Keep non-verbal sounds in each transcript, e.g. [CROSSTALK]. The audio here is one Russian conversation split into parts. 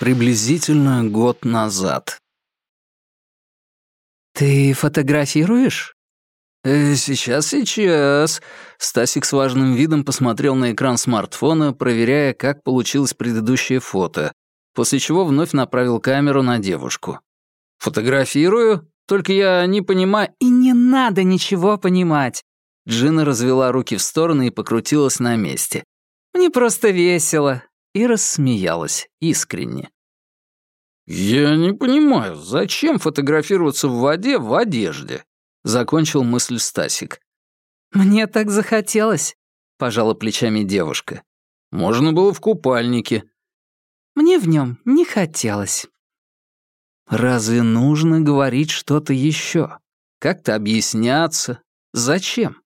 Приблизительно год назад. «Ты фотографируешь?» «Э, «Сейчас, сейчас». Стасик с важным видом посмотрел на экран смартфона, проверяя, как получилось предыдущее фото, после чего вновь направил камеру на девушку. «Фотографирую? Только я не понимаю...» «И не надо ничего понимать!» Джина развела руки в стороны и покрутилась на месте. «Мне просто весело!» И рассмеялась искренне. «Я не понимаю, зачем фотографироваться в воде в одежде?» Закончил мысль Стасик. «Мне так захотелось», — пожала плечами девушка. «Можно было в купальнике». «Мне в нем не хотелось». Разве нужно говорить что-то еще? Как-то объясняться? Зачем?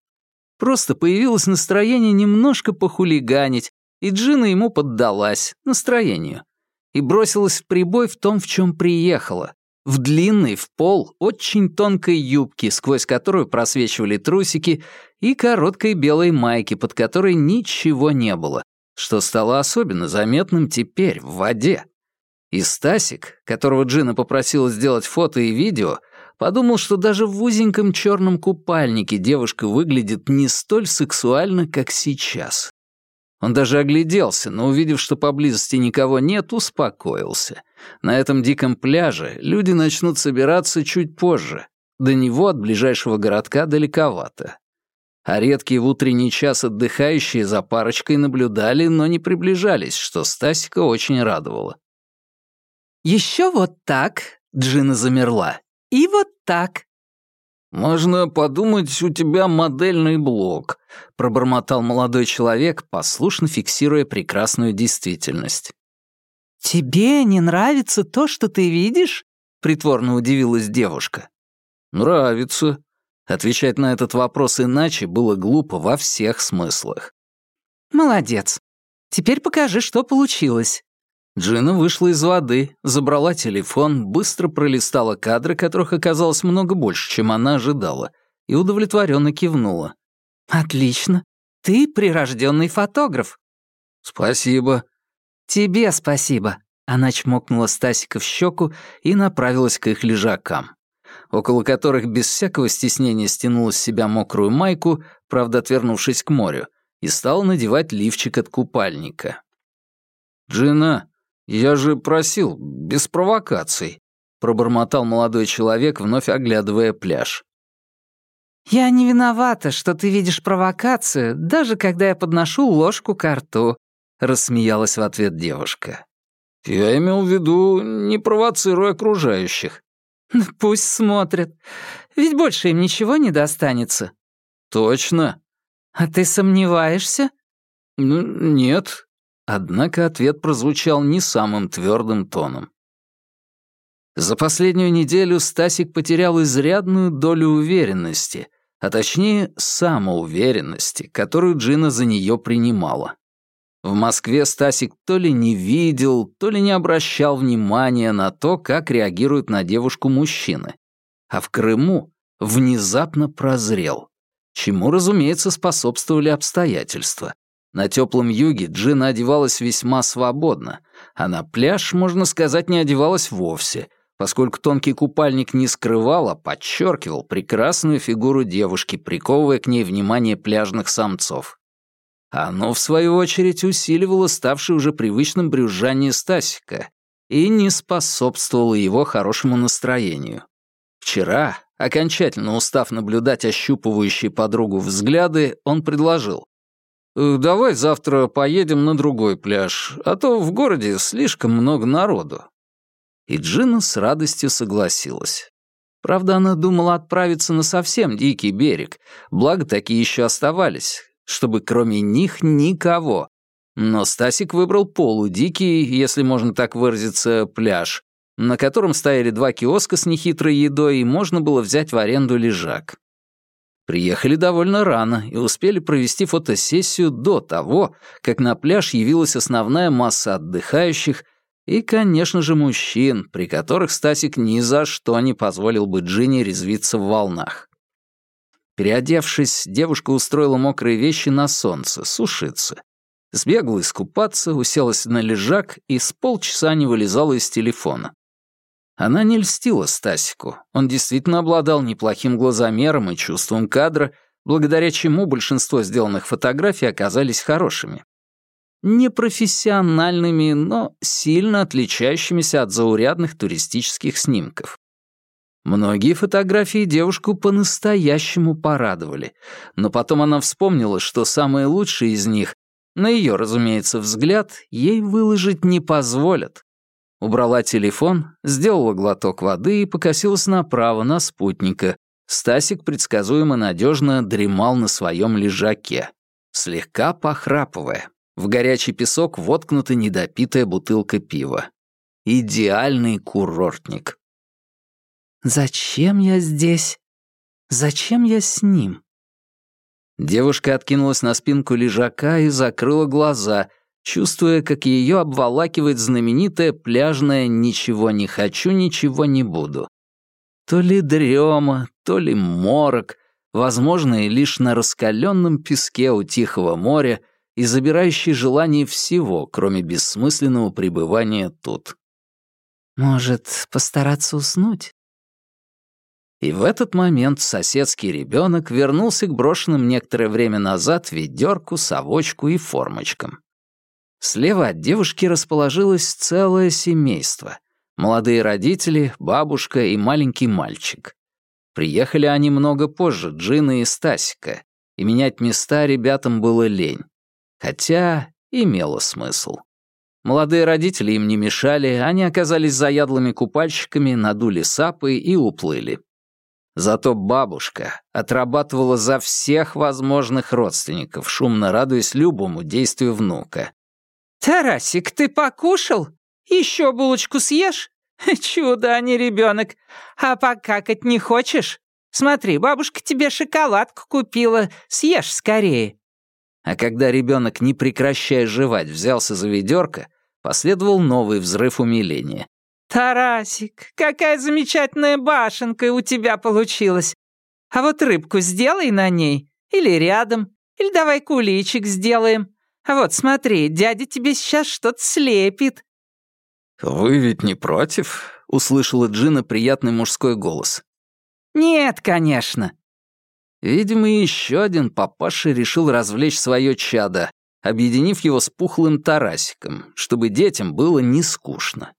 Просто появилось настроение немножко похулиганить, и Джина ему поддалась, настроению, и бросилась в прибой в том, в чем приехала, в длинной, в пол, очень тонкой юбке, сквозь которую просвечивали трусики, и короткой белой майке, под которой ничего не было, что стало особенно заметным теперь, в воде. И Стасик, которого Джина попросила сделать фото и видео, подумал, что даже в узеньком черном купальнике девушка выглядит не столь сексуально, как сейчас. Он даже огляделся, но, увидев, что поблизости никого нет, успокоился. На этом диком пляже люди начнут собираться чуть позже. До него от ближайшего городка далековато. А редкие в утренний час отдыхающие за парочкой наблюдали, но не приближались, что Стасика очень радовало. «Еще вот так», — Джина замерла, — «и вот так». «Можно подумать, у тебя модельный блок», — пробормотал молодой человек, послушно фиксируя прекрасную действительность. «Тебе не нравится то, что ты видишь?» — притворно удивилась девушка. «Нравится». Отвечать на этот вопрос иначе было глупо во всех смыслах. «Молодец. Теперь покажи, что получилось». Джина вышла из воды, забрала телефон, быстро пролистала кадры, которых оказалось много больше, чем она ожидала, и удовлетворенно кивнула. «Отлично. Ты прирожденный фотограф». «Спасибо». «Тебе спасибо». Она чмокнула Стасика в щеку и направилась к их лежакам, около которых без всякого стеснения стянула с себя мокрую майку, правда, отвернувшись к морю, и стала надевать лифчик от купальника. «Джина, «Я же просил, без провокаций», — пробормотал молодой человек, вновь оглядывая пляж. «Я не виновата, что ты видишь провокацию, даже когда я подношу ложку к рту», — рассмеялась в ответ девушка. «Я имел в виду, не провоцируя окружающих». «Ну, «Пусть смотрят, ведь больше им ничего не достанется». «Точно». «А ты сомневаешься?» «Ну, нет, Однако ответ прозвучал не самым твердым тоном. За последнюю неделю Стасик потерял изрядную долю уверенности, а точнее самоуверенности, которую Джина за нее принимала. В Москве Стасик то ли не видел, то ли не обращал внимания на то, как реагируют на девушку мужчины. А в Крыму внезапно прозрел, чему, разумеется, способствовали обстоятельства. На теплом юге Джина одевалась весьма свободно, а на пляж, можно сказать, не одевалась вовсе, поскольку тонкий купальник не скрывал, а подчеркивал прекрасную фигуру девушки, приковывая к ней внимание пляжных самцов. Оно, в свою очередь, усиливало ставшее уже привычным брюзжание Стасика и не способствовало его хорошему настроению. Вчера, окончательно устав наблюдать ощупывающие подругу взгляды, он предложил. Э, «Давай завтра поедем на другой пляж, а то в городе слишком много народу». И Джина с радостью согласилась. Правда, она думала отправиться на совсем дикий берег, благо такие еще оставались, чтобы кроме них никого. Но Стасик выбрал полудикий, если можно так выразиться, пляж, на котором стояли два киоска с нехитрой едой, и можно было взять в аренду лежак. Приехали довольно рано и успели провести фотосессию до того, как на пляж явилась основная масса отдыхающих и, конечно же, мужчин, при которых Стасик ни за что не позволил бы Джинни резвиться в волнах. Переодевшись, девушка устроила мокрые вещи на солнце, сушиться. Сбегала искупаться, уселась на лежак и с полчаса не вылезала из телефона. Она не льстила Стасику. Он действительно обладал неплохим глазомером и чувством кадра, благодаря чему большинство сделанных фотографий оказались хорошими. Непрофессиональными, но сильно отличающимися от заурядных туристических снимков. Многие фотографии девушку по-настоящему порадовали, но потом она вспомнила, что самые лучшие из них, на ее, разумеется, взгляд, ей выложить не позволят. Убрала телефон, сделала глоток воды и покосилась направо на спутника. Стасик предсказуемо надежно дремал на своем лежаке, слегка похрапывая. В горячий песок воткнута недопитая бутылка пива. Идеальный курортник. «Зачем я здесь? Зачем я с ним?» Девушка откинулась на спинку лежака и закрыла глаза, чувствуя, как ее обволакивает знаменитое пляжное «ничего не хочу, ничего не буду». То ли дрема, то ли морок, возможно, и лишь на раскаленном песке у Тихого моря и забирающий желание всего, кроме бессмысленного пребывания тут. «Может, постараться уснуть?» И в этот момент соседский ребенок вернулся к брошенным некоторое время назад ведерку, совочку и формочкам. Слева от девушки расположилось целое семейство. Молодые родители, бабушка и маленький мальчик. Приехали они много позже Джина и Стасика, и менять места ребятам было лень. Хотя имело смысл. Молодые родители им не мешали, они оказались заядлыми купальщиками, надули сапы и уплыли. Зато бабушка отрабатывала за всех возможных родственников, шумно радуясь любому действию внука. «Тарасик, ты покушал? Еще булочку съешь? [LAUGHS] Чудо, а не ребенок. А покакать не хочешь? Смотри, бабушка тебе шоколадку купила, съешь скорее». А когда ребенок, не прекращая жевать, взялся за ведерко, последовал новый взрыв умиления. «Тарасик, какая замечательная башенка у тебя получилась! А вот рыбку сделай на ней, или рядом, или давай куличик сделаем. Вот смотри, дядя тебе сейчас что-то слепит». «Вы ведь не против?» — услышала Джина приятный мужской голос. «Нет, конечно». Видимо, еще один папаша решил развлечь свое чадо, объединив его с пухлым Тарасиком, чтобы детям было не скучно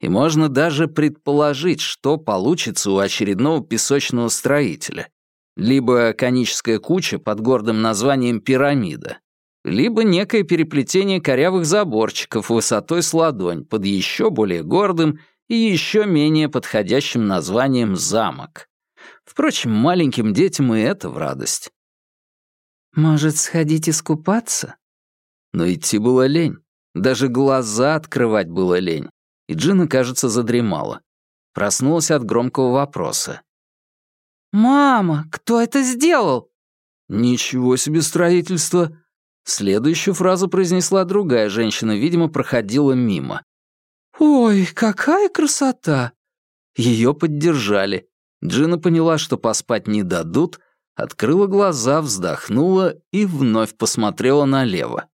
и можно даже предположить, что получится у очередного песочного строителя. Либо коническая куча под гордым названием «пирамида», либо некое переплетение корявых заборчиков высотой с ладонь под еще более гордым и еще менее подходящим названием «замок». Впрочем, маленьким детям и это в радость. «Может, сходить искупаться?» Но идти было лень. Даже глаза открывать было лень и Джина, кажется, задремала. Проснулась от громкого вопроса. «Мама, кто это сделал?» «Ничего себе строительство!» Следующую фразу произнесла другая женщина, видимо, проходила мимо. «Ой, какая красота!» Ее поддержали. Джина поняла, что поспать не дадут, открыла глаза, вздохнула и вновь посмотрела налево.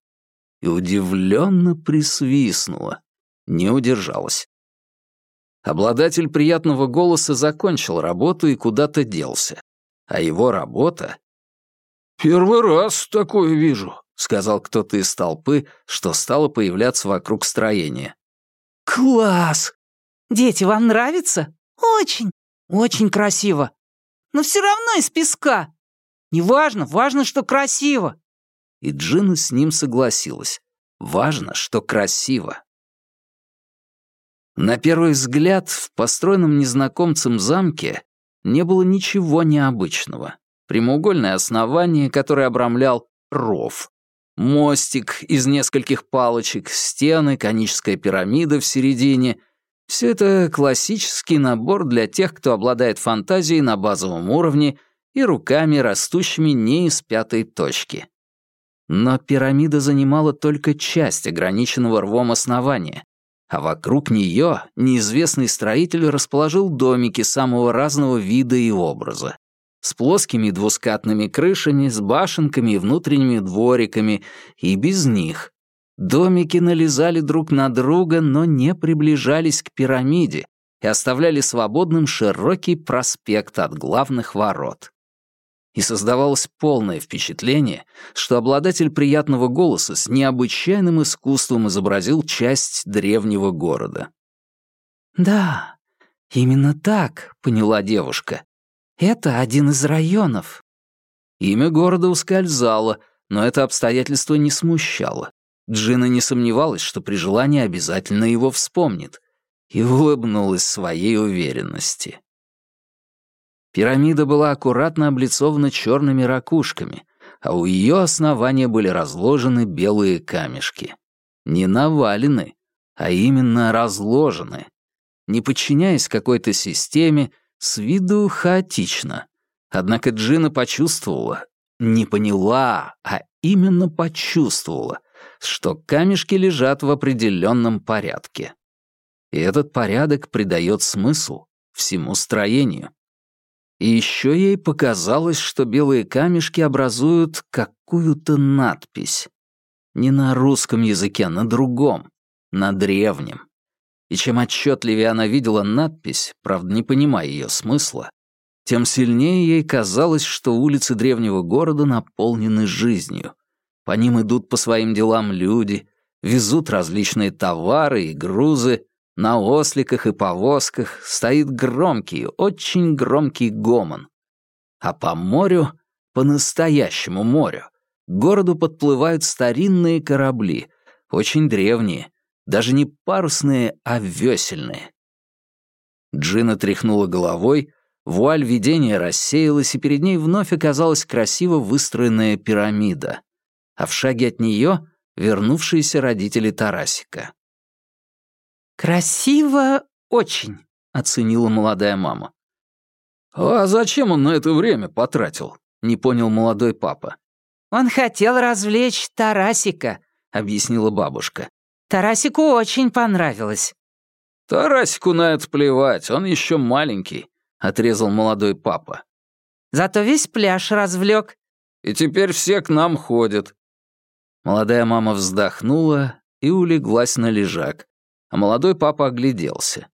И удивленно присвистнула не удержалась. Обладатель приятного голоса закончил работу и куда-то делся. А его работа... «Первый раз такое вижу», — сказал кто-то из толпы, что стало появляться вокруг строения. «Класс! Дети, вам нравится? Очень, очень красиво. Но все равно из песка. Неважно, важно, что красиво». И Джина с ним согласилась. Важно, что красиво. На первый взгляд, в построенном незнакомцем замке не было ничего необычного. Прямоугольное основание, которое обрамлял ров. Мостик из нескольких палочек, стены, коническая пирамида в середине. Все это классический набор для тех, кто обладает фантазией на базовом уровне и руками, растущими не из пятой точки. Но пирамида занимала только часть ограниченного рвом основания, а вокруг нее неизвестный строитель расположил домики самого разного вида и образа. С плоскими двускатными крышами, с башенками и внутренними двориками, и без них, Домики налезали друг на друга, но не приближались к пирамиде и оставляли свободным широкий проспект от главных ворот. И создавалось полное впечатление, что обладатель приятного голоса с необычайным искусством изобразил часть древнего города. «Да, именно так», — поняла девушка. «Это один из районов». Имя города ускользало, но это обстоятельство не смущало. Джина не сомневалась, что при желании обязательно его вспомнит, и улыбнулась своей уверенности. Пирамида была аккуратно облицована черными ракушками, а у ее основания были разложены белые камешки. Не навалены, а именно разложены. Не подчиняясь какой-то системе, с виду хаотично. Однако Джина почувствовала, не поняла, а именно почувствовала, что камешки лежат в определенном порядке. И этот порядок придает смысл всему строению. И еще ей показалось, что белые камешки образуют какую-то надпись. Не на русском языке, а на другом, на древнем. И чем отчетливее она видела надпись, правда, не понимая ее смысла, тем сильнее ей казалось, что улицы древнего города наполнены жизнью. По ним идут по своим делам люди, везут различные товары и грузы, на осликах и повозках стоит громкий, очень громкий гомон. А по морю, по настоящему морю, к городу подплывают старинные корабли, очень древние, даже не парусные, а весельные. Джина тряхнула головой, вуаль видения рассеялась, и перед ней вновь оказалась красиво выстроенная пирамида, а в шаге от нее — вернувшиеся родители Тарасика. «Красиво очень», — оценила молодая мама. «А зачем он на это время потратил?» — не понял молодой папа. «Он хотел развлечь Тарасика», — объяснила бабушка. «Тарасику очень понравилось». «Тарасику на это плевать, он еще маленький», — отрезал молодой папа. «Зато весь пляж развлек». «И теперь все к нам ходят». Молодая мама вздохнула и улеглась на лежак, а молодой папа огляделся.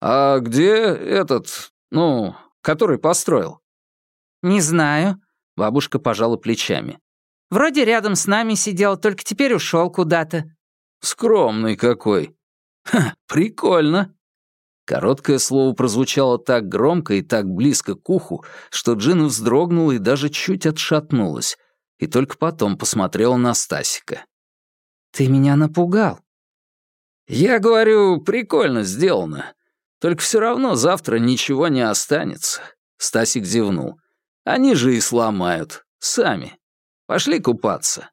«А где этот, ну, который построил?» «Не знаю», — бабушка пожала плечами. «Вроде рядом с нами сидел, только теперь ушел куда-то». «Скромный какой». «Ха, прикольно». Короткое слово прозвучало так громко и так близко к уху, что Джина вздрогнула и даже чуть отшатнулась, и только потом посмотрела на Стасика. «Ты меня напугал», «Я говорю, прикольно сделано. Только все равно завтра ничего не останется», — Стасик зевнул. «Они же и сломают. Сами. Пошли купаться».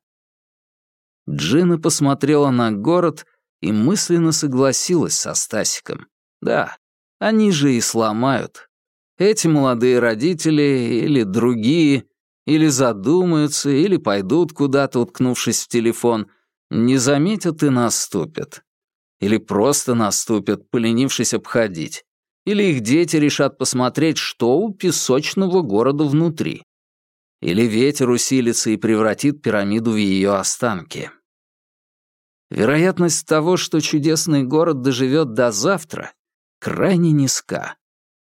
Джина посмотрела на город и мысленно согласилась со Стасиком. «Да, они же и сломают. Эти молодые родители или другие, или задумаются, или пойдут куда-то, уткнувшись в телефон, не заметят и наступят. Или просто наступят, поленившись обходить. Или их дети решат посмотреть, что у песочного города внутри. Или ветер усилится и превратит пирамиду в ее останки. Вероятность того, что чудесный город доживет до завтра, крайне низка.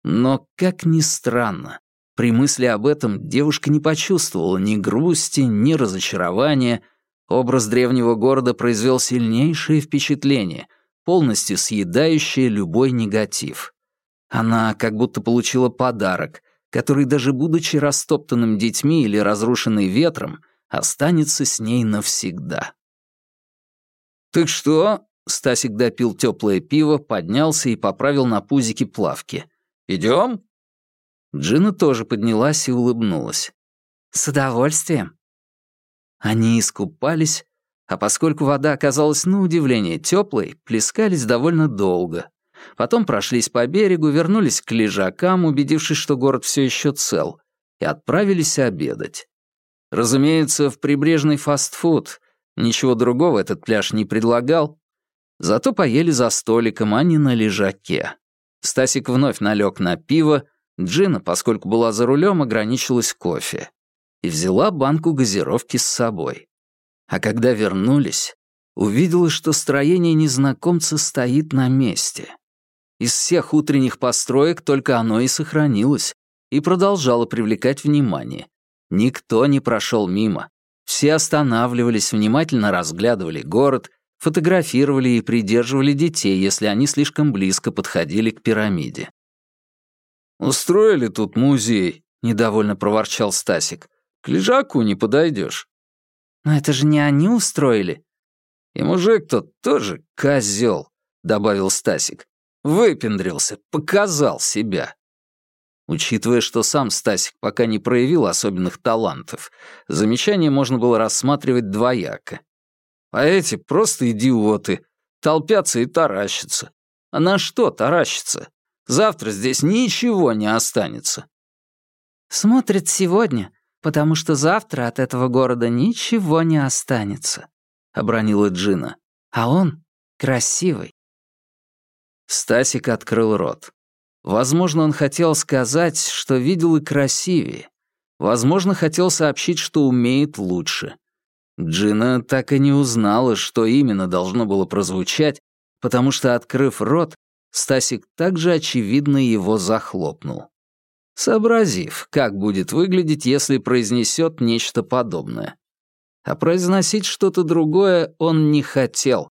Но, как ни странно, при мысли об этом девушка не почувствовала ни грусти, ни разочарования, Образ древнего города произвел сильнейшее впечатление, полностью съедающее любой негатив. Она как будто получила подарок, который даже будучи растоптанным детьми или разрушенный ветром, останется с ней навсегда. «Так что?» — Стасик допил теплое пиво, поднялся и поправил на пузике плавки. «Идем?» Джина тоже поднялась и улыбнулась. «С удовольствием». Они искупались, а поскольку вода оказалась на удивление теплой, плескались довольно долго. Потом прошлись по берегу, вернулись к лежакам, убедившись, что город все еще цел, и отправились обедать. Разумеется, в прибрежный фастфуд. Ничего другого этот пляж не предлагал. Зато поели за столиком, а не на лежаке. Стасик вновь налег на пиво, Джина, поскольку была за рулем, ограничилась кофе и взяла банку газировки с собой. А когда вернулись, увидела, что строение незнакомца стоит на месте. Из всех утренних построек только оно и сохранилось, и продолжало привлекать внимание. Никто не прошел мимо. Все останавливались, внимательно разглядывали город, фотографировали и придерживали детей, если они слишком близко подходили к пирамиде. «Устроили тут музей», — недовольно проворчал Стасик. «К лежаку не подойдешь». «Но это же не они устроили». «И мужик тот тоже козел», — добавил Стасик. «Выпендрился, показал себя». Учитывая, что сам Стасик пока не проявил особенных талантов, замечание можно было рассматривать двояко. А эти просто идиоты, толпятся и таращатся. А на что таращатся? Завтра здесь ничего не останется. Смотрит сегодня, потому что завтра от этого города ничего не останется, обронила Джина. А он красивый. Стасик открыл рот. Возможно, он хотел сказать, что видел и красивее. Возможно, хотел сообщить, что умеет лучше. Джина так и не узнала, что именно должно было прозвучать, потому что, открыв рот, Стасик также очевидно его захлопнул. Сообразив, как будет выглядеть, если произнесет нечто подобное. А произносить что-то другое он не хотел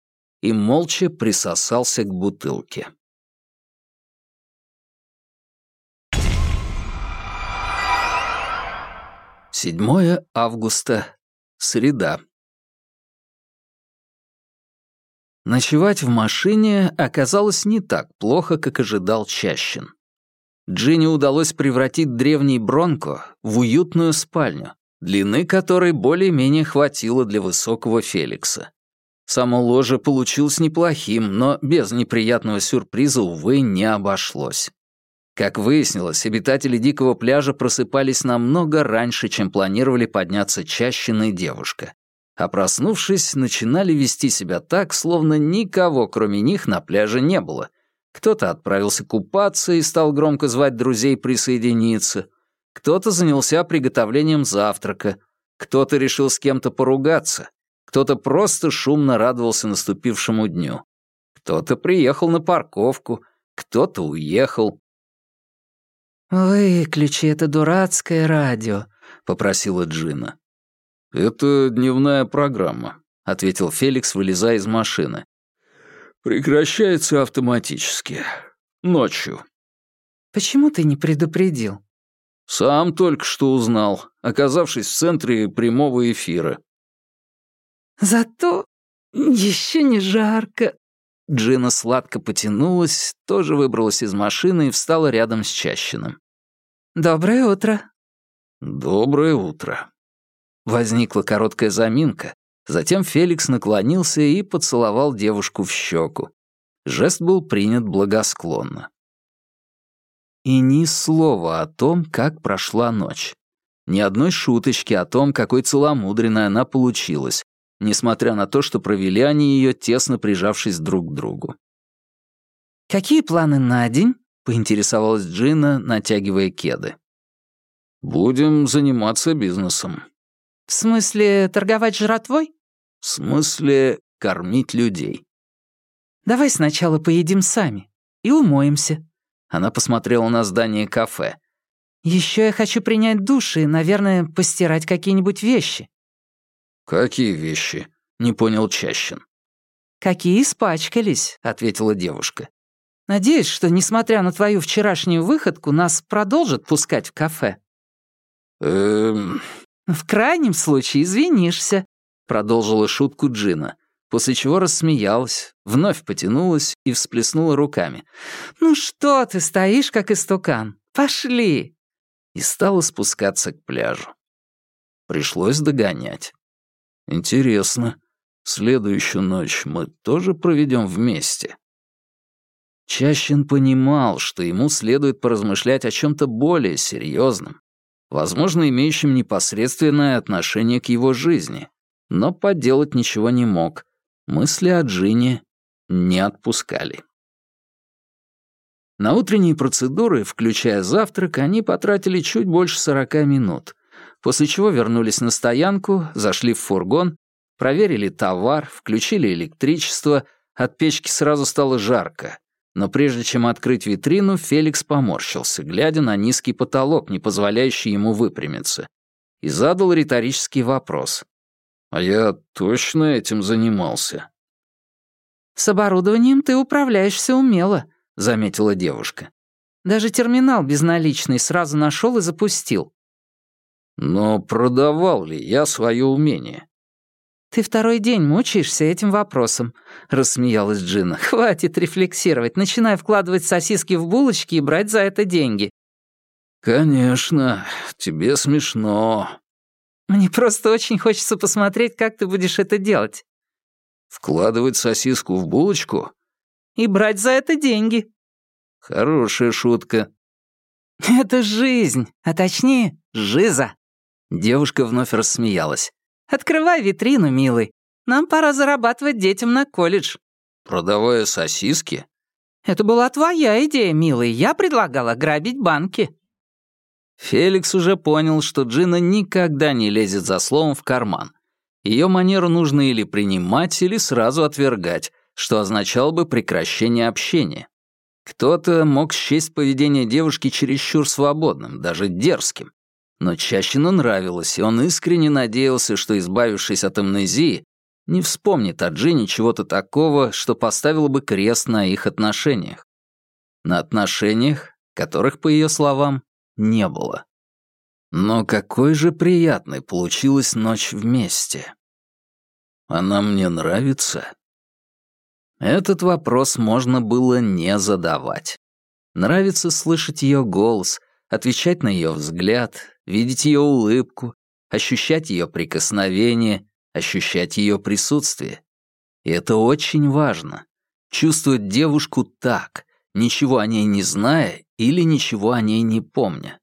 и молча присосался к бутылке. 7 августа. Среда. Ночевать в машине оказалось не так плохо, как ожидал Чащин. Джинни удалось превратить древний Бронко в уютную спальню, длины которой более-менее хватило для высокого Феликса. Само ложе получилось неплохим, но без неприятного сюрприза, увы, не обошлось. Как выяснилось, обитатели дикого пляжа просыпались намного раньше, чем планировали подняться Чащина и девушка. А проснувшись, начинали вести себя так, словно никого, кроме них, на пляже не было. Кто-то отправился купаться и стал громко звать друзей присоединиться. Кто-то занялся приготовлением завтрака. Кто-то решил с кем-то поругаться. Кто-то просто шумно радовался наступившему дню. Кто-то приехал на парковку, кто-то уехал. «Выключи это дурацкое радио», — попросила Джина. «Это дневная программа», — ответил Феликс, вылезая из машины. «Прекращается автоматически. Ночью». «Почему ты не предупредил?» «Сам только что узнал, оказавшись в центре прямого эфира». «Зато еще не жарко», Джина сладко потянулась, тоже выбралась из машины и встала рядом с Чащиным. «Доброе утро». «Доброе утро». Возникла короткая заминка. Затем Феликс наклонился и поцеловал девушку в щеку. Жест был принят благосклонно. И ни слова о том, как прошла ночь. Ни одной шуточки о том, какой целомудренной она получилась, несмотря на то, что провели они ее, тесно прижавшись друг к другу. «Какие планы на день?» — поинтересовалась Джина, натягивая кеды. «Будем заниматься бизнесом». «В смысле, торговать жратвой?» «В смысле, кормить людей». «Давай сначала поедим сами и умоемся». Она посмотрела на здание кафе. «Еще я хочу принять душ и, наверное, постирать какие-нибудь вещи». «Какие вещи?» — не понял Чащин. «Какие испачкались», — ответила девушка. «Надеюсь, что, несмотря на твою вчерашнюю выходку, нас продолжат пускать в кафе». «Эм...» «В крайнем случае извинишься», — продолжила шутку Джина, после чего рассмеялась, вновь потянулась и всплеснула руками. «Ну что ты стоишь, как истукан? Пошли!» И стала спускаться к пляжу. Пришлось догонять. Интересно, следующую ночь мы тоже проведем вместе? Чащин понимал, что ему следует поразмышлять о чем-то более серьезном, возможно, имеющем непосредственное отношение к его жизни, но поделать ничего не мог. Мысли о Джине не отпускали. На утренние процедуры, включая завтрак, они потратили чуть больше сорока минут, после чего вернулись на стоянку, зашли в фургон проверили товар, включили электричество, от печки сразу стало жарко. Но прежде чем открыть витрину, Феликс поморщился, глядя на низкий потолок, не позволяющий ему выпрямиться, и задал риторический вопрос. «А я точно этим занимался?» «С оборудованием ты управляешься умело», — заметила девушка. «Даже терминал безналичный сразу нашел и запустил». «Но продавал ли я свое умение?» «Ты второй день мучаешься этим вопросом», — рассмеялась Джина. «Хватит рефлексировать, начинай вкладывать сосиски в булочки и брать за это деньги». «Конечно, тебе смешно». «Мне просто очень хочется посмотреть, как ты будешь это делать». «Вкладывать сосиску в булочку?» «И брать за это деньги». «Хорошая шутка». «Это жизнь, а точнее, жиза». Девушка вновь рассмеялась. Открывай витрину, милый. Нам пора зарабатывать детям на колледж». «Продавая сосиски?» «Это была твоя идея, милый. Я предлагала грабить банки». Феликс уже понял, что Джина никогда не лезет за словом в карман. Ее манеру нужно или принимать, или сразу отвергать, что означало бы прекращение общения. Кто-то мог счесть поведение девушки чересчур свободным, даже дерзким. Но Чащину нравилось, и он искренне надеялся, что, избавившись от амнезии, не вспомнит о Джине чего-то такого, что поставило бы крест на их отношениях. На отношениях, которых, по ее словам, не было. Но какой же приятной получилась ночь вместе. Она мне нравится? Этот вопрос можно было не задавать. Нравится слышать ее голос, отвечать на ее взгляд, видеть ее улыбку, ощущать ее прикосновение, ощущать ее присутствие. И это очень важно. Чувствовать девушку так, ничего о ней не зная или ничего о ней не помня.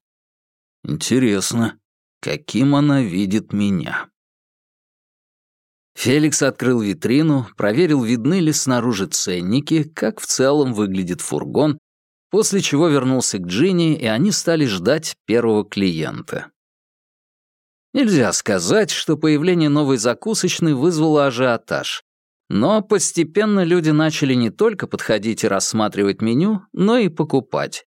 Интересно, каким она видит меня? Феликс открыл витрину, проверил, видны ли снаружи ценники, как в целом выглядит фургон, после чего вернулся к Джинни, и они стали ждать первого клиента. Нельзя сказать, что появление новой закусочной вызвало ажиотаж. Но постепенно люди начали не только подходить и рассматривать меню, но и покупать.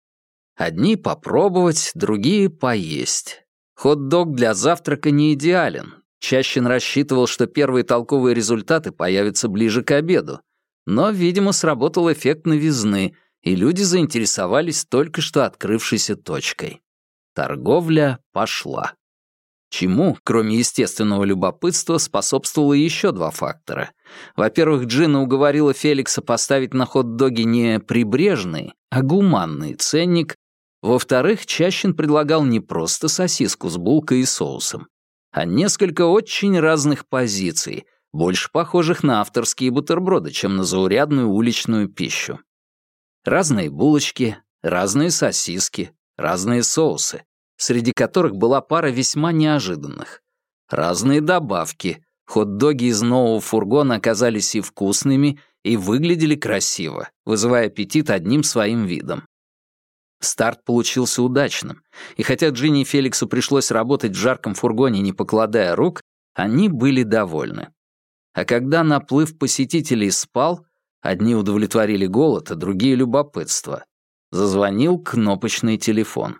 Одни попробовать, другие поесть. Хот-дог для завтрака не идеален. Чащин рассчитывал, что первые толковые результаты появятся ближе к обеду. Но, видимо, сработал эффект новизны — и люди заинтересовались только что открывшейся точкой. Торговля пошла. Чему, кроме естественного любопытства, способствовало еще два фактора. Во-первых, Джина уговорила Феликса поставить на хот-доги не прибрежный, а гуманный ценник. Во-вторых, Чащин предлагал не просто сосиску с булкой и соусом, а несколько очень разных позиций, больше похожих на авторские бутерброды, чем на заурядную уличную пищу. Разные булочки, разные сосиски, разные соусы, среди которых была пара весьма неожиданных. Разные добавки. Хот-доги из нового фургона оказались и вкусными, и выглядели красиво, вызывая аппетит одним своим видом. Старт получился удачным, и хотя Джинни и Феликсу пришлось работать в жарком фургоне, не покладая рук, они были довольны. А когда наплыв посетителей спал, Одни удовлетворили голод, а другие — любопытство. Зазвонил кнопочный телефон.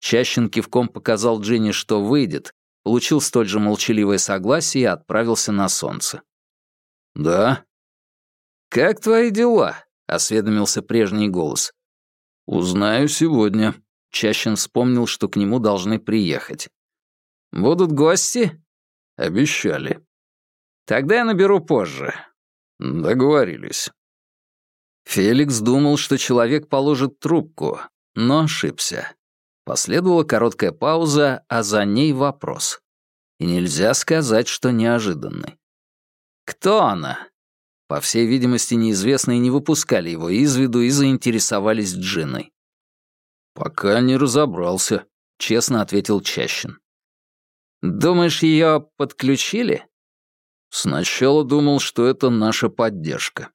Чащин кивком показал Джинни, что выйдет, получил столь же молчаливое согласие и отправился на солнце. «Да?» «Как твои дела?» — осведомился прежний голос. «Узнаю сегодня». Чащин вспомнил, что к нему должны приехать. «Будут гости?» «Обещали». «Тогда я наберу позже. Договорились. Феликс думал, что человек положит трубку, но ошибся. Последовала короткая пауза, а за ней вопрос. И нельзя сказать, что неожиданный. «Кто она?» По всей видимости, неизвестные не выпускали его из виду и заинтересовались Джиной. «Пока не разобрался», — честно ответил Чащин. «Думаешь, ее подключили?» Сначала думал, что это наша поддержка.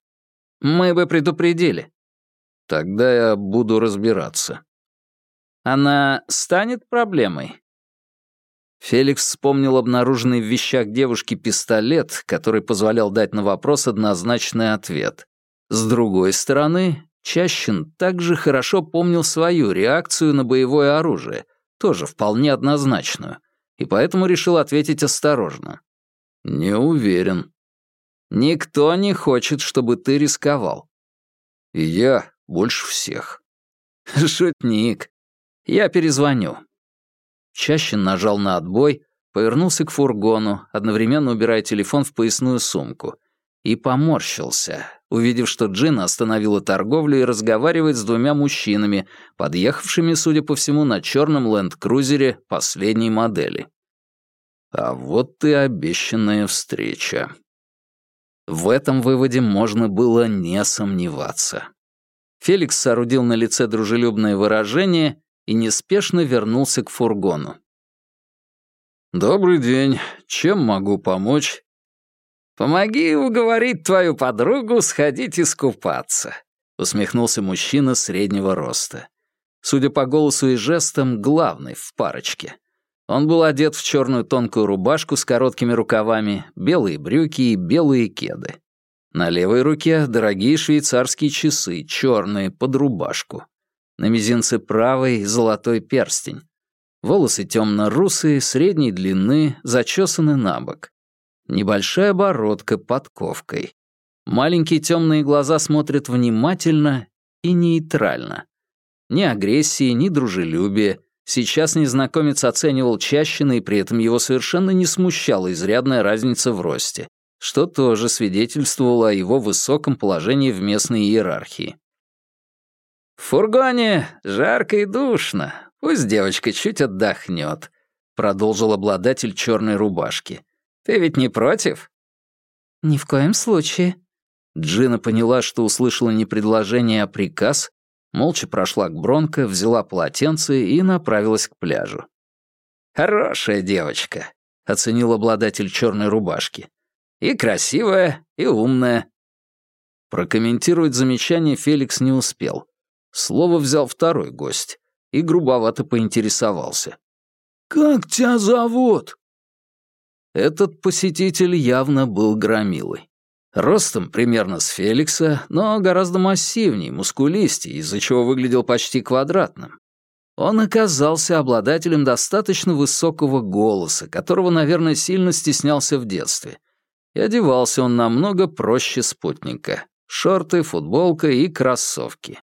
Мы бы предупредили. Тогда я буду разбираться. Она станет проблемой? Феликс вспомнил обнаруженный в вещах девушки пистолет, который позволял дать на вопрос однозначный ответ. С другой стороны, Чащин также хорошо помнил свою реакцию на боевое оружие, тоже вполне однозначную, и поэтому решил ответить осторожно. «Не уверен». «Никто не хочет, чтобы ты рисковал». «И я больше всех». [LAUGHS] «Шутник. Я перезвоню. Чащин нажал на отбой, повернулся к фургону, одновременно убирая телефон в поясную сумку, и поморщился, увидев, что Джина остановила торговлю и разговаривает с двумя мужчинами, подъехавшими, судя по всему, на черном ленд-крузере последней модели. А вот и обещанная встреча. В этом выводе можно было не сомневаться. Феликс соорудил на лице дружелюбное выражение и неспешно вернулся к фургону. «Добрый день. Чем могу помочь?» «Помоги уговорить твою подругу сходить искупаться», — усмехнулся мужчина среднего роста. Судя по голосу и жестам, главный в парочке. Он был одет в черную тонкую рубашку с короткими рукавами, белые брюки и белые кеды. На левой руке дорогие швейцарские часы, черные, под рубашку. На мизинце правой золотой перстень. Волосы темно-русые, средней длины, зачесаны на бок. Небольшая бородка под ковкой. Маленькие темные глаза смотрят внимательно и нейтрально. Ни агрессии, ни дружелюбия. Сейчас незнакомец оценивал Чащина, и при этом его совершенно не смущала изрядная разница в росте, что тоже свидетельствовало о его высоком положении в местной иерархии. «В фургоне жарко и душно. Пусть девочка чуть отдохнет», — продолжил обладатель черной рубашки. «Ты ведь не против?» «Ни в коем случае». Джина поняла, что услышала не предложение, а приказ, молча прошла к Бронко, взяла полотенце и направилась к пляжу. «Хорошая девочка», — оценил обладатель черной рубашки. «И красивая, и умная». Прокомментировать замечание Феликс не успел. Слово взял второй гость и грубовато поинтересовался. «Как тебя зовут?» Этот посетитель явно был громилой. Ростом примерно с Феликса, но гораздо массивнее, мускулистее, из-за чего выглядел почти квадратным. Он оказался обладателем достаточно высокого голоса, которого, наверное, сильно стеснялся в детстве. И одевался он намного проще спутника. Шорты, футболка и кроссовки.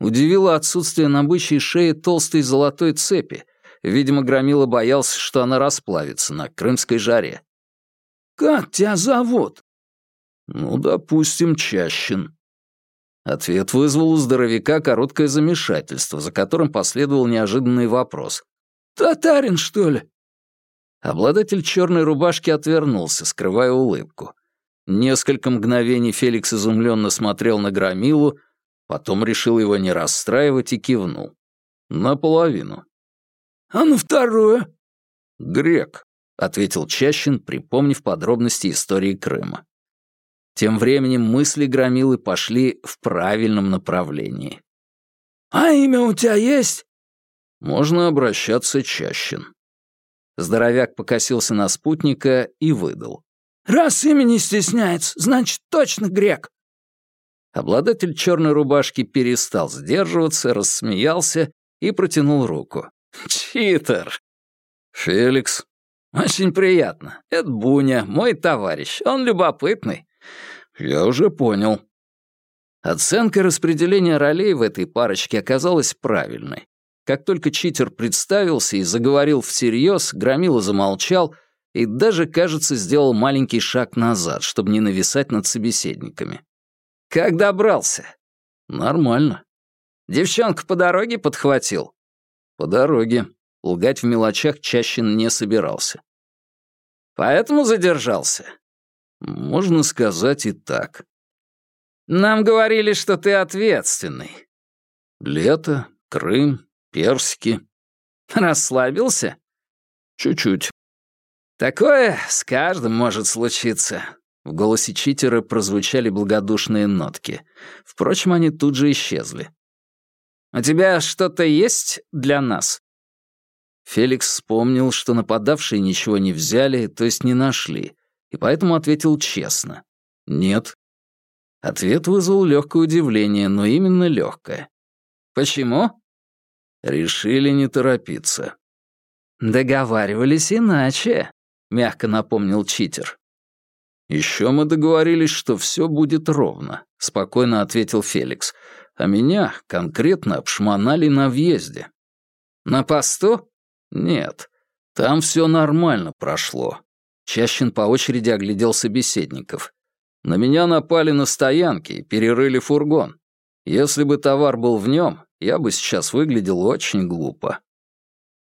Удивило отсутствие на бычьей шее толстой золотой цепи. Видимо, Громила боялся, что она расплавится на крымской жаре. «Как тебя зовут?» «Ну, допустим, Чащин». Ответ вызвал у здоровяка короткое замешательство, за которым последовал неожиданный вопрос. «Татарин, что ли?» Обладатель черной рубашки отвернулся, скрывая улыбку. Несколько мгновений Феликс изумленно смотрел на Громилу, Потом решил его не расстраивать и кивнул. Наполовину. «А на второе?» «Грек», — ответил Чащин, припомнив подробности истории Крыма. Тем временем мысли Громилы пошли в правильном направлении. «А имя у тебя есть?» «Можно обращаться Чащин». Здоровяк покосился на спутника и выдал. «Раз имя не стесняется, значит, точно грек. Обладатель черной рубашки перестал сдерживаться, рассмеялся и протянул руку. «Читер!» «Феликс». «Очень приятно. Это Буня, мой товарищ. Он любопытный». «Я уже понял». Оценка распределения ролей в этой парочке оказалась правильной. Как только читер представился и заговорил всерьез, Громила замолчал и даже, кажется, сделал маленький шаг назад, чтобы не нависать над собеседниками. «Как добрался?» «Нормально». «Девчонку по дороге подхватил?» «По дороге». Лгать в мелочах чаще не собирался. «Поэтому задержался?» «Можно сказать и так». «Нам говорили, что ты ответственный». «Лето, Крым, персики». «Расслабился?» «Чуть-чуть». «Такое с каждым может случиться. В голосе читера прозвучали благодушные нотки. Впрочем, они тут же исчезли. «У тебя что-то есть для нас?» Феликс вспомнил, что нападавшие ничего не взяли, то есть не нашли, и поэтому ответил честно. «Нет». Ответ вызвал легкое удивление, но именно легкое. «Почему?» Решили не торопиться. «Договаривались иначе», — мягко напомнил читер. «Еще мы договорились, что все будет ровно», — спокойно ответил Феликс. «А меня конкретно обшмонали на въезде». «На посту?» «Нет, там все нормально прошло». Чащин по очереди оглядел собеседников. «На меня напали на стоянке и перерыли фургон. Если бы товар был в нем, я бы сейчас выглядел очень глупо».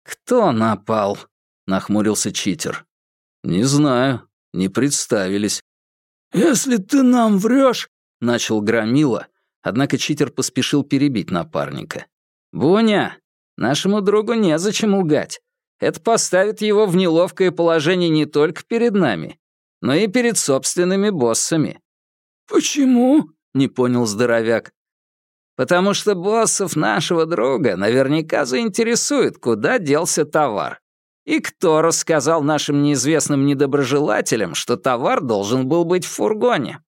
«Кто напал?» — нахмурился читер. «Не знаю, не представились». «Если ты нам врешь», — начал Громила, однако читер поспешил перебить напарника. «Буня, нашему другу незачем лгать. Это поставит его в неловкое положение не только перед нами, но и перед собственными боссами». «Почему?» — не понял здоровяк потому что боссов нашего друга наверняка заинтересует, куда делся товар. И кто рассказал нашим неизвестным недоброжелателям, что товар должен был быть в фургоне?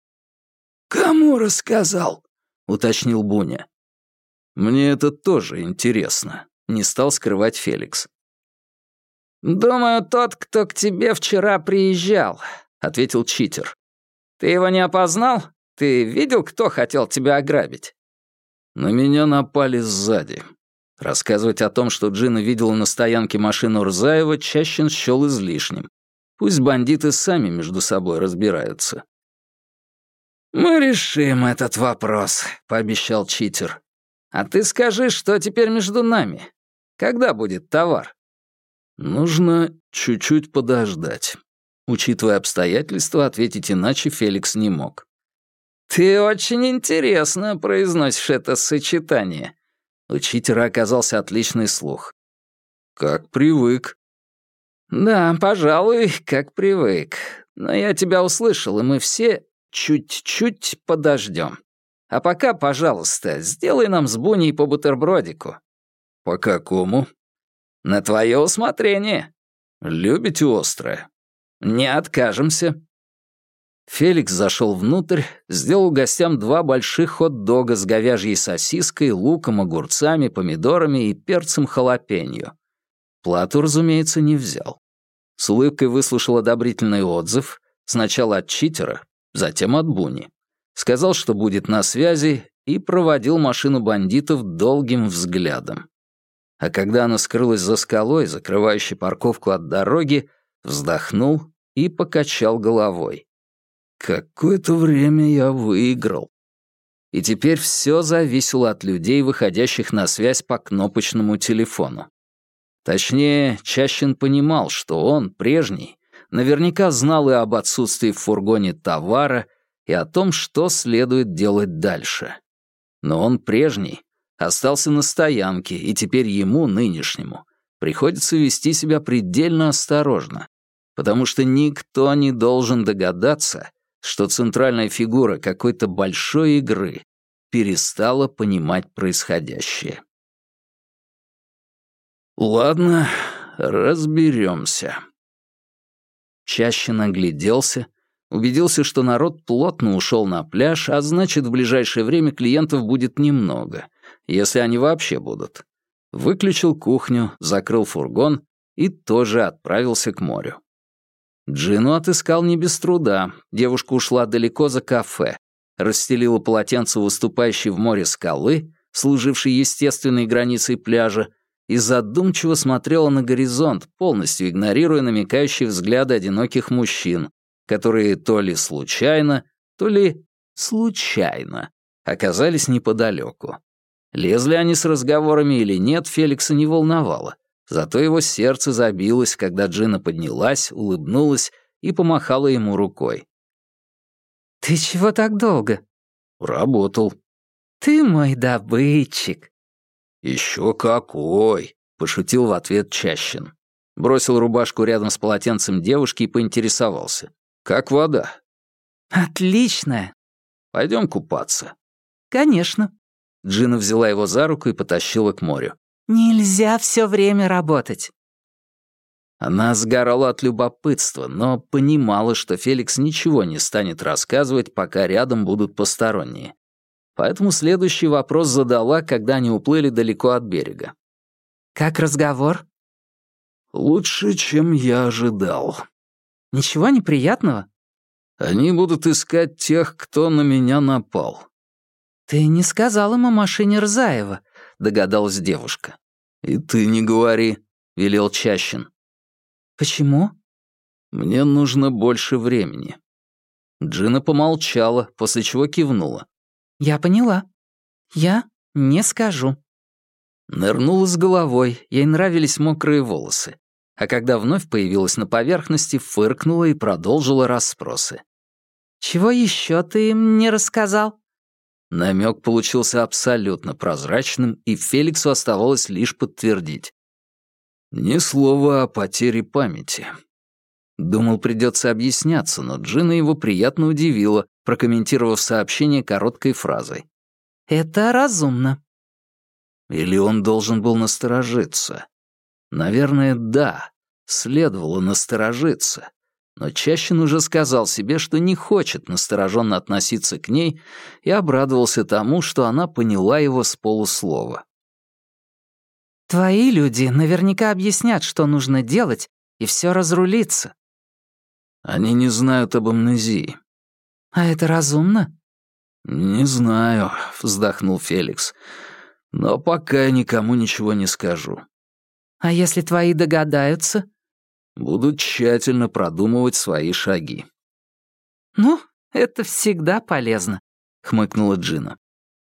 «Кому рассказал?» — уточнил Буня. «Мне это тоже интересно», — не стал скрывать Феликс. «Думаю, тот, кто к тебе вчера приезжал», — ответил читер. «Ты его не опознал? Ты видел, кто хотел тебя ограбить?» На меня напали сзади. Рассказывать о том, что Джина видела на стоянке машину Рзаева, Чащин счёл излишним. Пусть бандиты сами между собой разбираются. «Мы решим этот вопрос», — пообещал читер. «А ты скажи, что теперь между нами? Когда будет товар?» «Нужно чуть-чуть подождать». Учитывая обстоятельства, ответить иначе Феликс не мог. «Ты очень интересно произносишь это сочетание». У читера оказался отличный слух. «Как привык». «Да, пожалуй, как привык. Но я тебя услышал, и мы все чуть-чуть подождем. А пока, пожалуйста, сделай нам с Буней по бутербродику». «По какому?» «На твое усмотрение». «Любите острое?» «Не откажемся». Феликс зашел внутрь, сделал гостям два больших хот-дога с говяжьей сосиской, луком, огурцами, помидорами и перцем халапеньо. Плату, разумеется, не взял. С улыбкой выслушал одобрительный отзыв, сначала от читера, затем от Буни. Сказал, что будет на связи, и проводил машину бандитов долгим взглядом. А когда она скрылась за скалой, закрывающей парковку от дороги, вздохнул и покачал головой. Какое-то время я выиграл. И теперь все зависело от людей, выходящих на связь по кнопочному телефону. Точнее, Чащин понимал, что он, прежний, наверняка знал и об отсутствии в фургоне товара, и о том, что следует делать дальше. Но он прежний, остался на стоянке, и теперь ему, нынешнему, приходится вести себя предельно осторожно, потому что никто не должен догадаться, что центральная фигура какой-то большой игры перестала понимать происходящее. «Ладно, разберемся». Чаще нагляделся, убедился, что народ плотно ушел на пляж, а значит, в ближайшее время клиентов будет немного, если они вообще будут. Выключил кухню, закрыл фургон и тоже отправился к морю. Джину отыскал не без труда. Девушка ушла далеко за кафе, расстелила полотенце выступающей в море скалы, служившей естественной границей пляжа, и задумчиво смотрела на горизонт, полностью игнорируя намекающие взгляды одиноких мужчин, которые то ли случайно, то ли случайно оказались неподалеку. Лезли они с разговорами или нет, Феликса не волновало. Зато его сердце забилось, когда Джина поднялась, улыбнулась и помахала ему рукой. «Ты чего так долго?» «Работал». «Ты мой добытчик». «Еще какой!» — пошутил в ответ Чащин. Бросил рубашку рядом с полотенцем девушки и поинтересовался. «Как вода?» «Отличная». «Пойдем купаться». «Конечно». Джина взяла его за руку и потащила к морю. «Нельзя все время работать». Она сгорала от любопытства, но понимала, что Феликс ничего не станет рассказывать, пока рядом будут посторонние. Поэтому следующий вопрос задала, когда они уплыли далеко от берега. «Как разговор?» «Лучше, чем я ожидал». «Ничего неприятного?» «Они будут искать тех, кто на меня напал». «Ты не сказал им о машине Рзаева», — догадалась девушка. «И ты не говори», — велел Чащин. «Почему?» «Мне нужно больше времени». Джина помолчала, после чего кивнула. «Я поняла. Я не скажу». Нырнула с головой, ей нравились мокрые волосы. А когда вновь появилась на поверхности, фыркнула и продолжила расспросы. «Чего еще ты им не рассказал?» Намек получился абсолютно прозрачным, и Феликсу оставалось лишь подтвердить. Ни слова о потере памяти. Думал, придется объясняться, но Джина его приятно удивила, прокомментировав сообщение короткой фразой. «Это разумно». Или он должен был насторожиться? Наверное, да, следовало насторожиться. Но Чащин уже сказал себе, что не хочет настороженно относиться к ней, и обрадовался тому, что она поняла его с полуслова. «Твои люди наверняка объяснят, что нужно делать, и все разрулится». «Они не знают об амнезии». «А это разумно?» «Не знаю», — вздохнул Феликс. «Но пока я никому ничего не скажу». «А если твои догадаются?» «Буду тщательно продумывать свои шаги». «Ну, это всегда полезно», — хмыкнула Джина.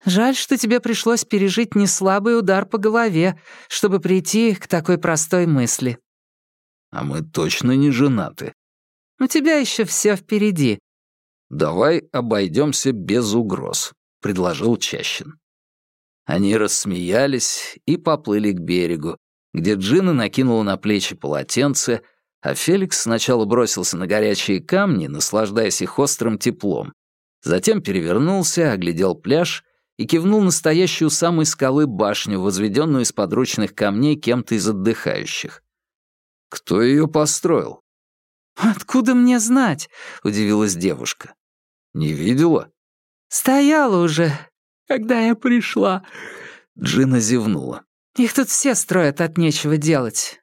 «Жаль, что тебе пришлось пережить неслабый удар по голове, чтобы прийти к такой простой мысли». «А мы точно не женаты». «У тебя еще все впереди». «Давай обойдемся без угроз», — предложил Чащин. Они рассмеялись и поплыли к берегу, где Джина накинула на плечи полотенце, а Феликс сначала бросился на горячие камни, наслаждаясь их острым теплом. Затем перевернулся, оглядел пляж и кивнул настоящую у самой скалы башню, возведенную из подручных камней кем-то из отдыхающих. «Кто ее построил?» «Откуда мне знать?» — удивилась девушка. «Не видела?» «Стояла уже, когда я пришла». Джина зевнула. Их тут все строят от нечего делать».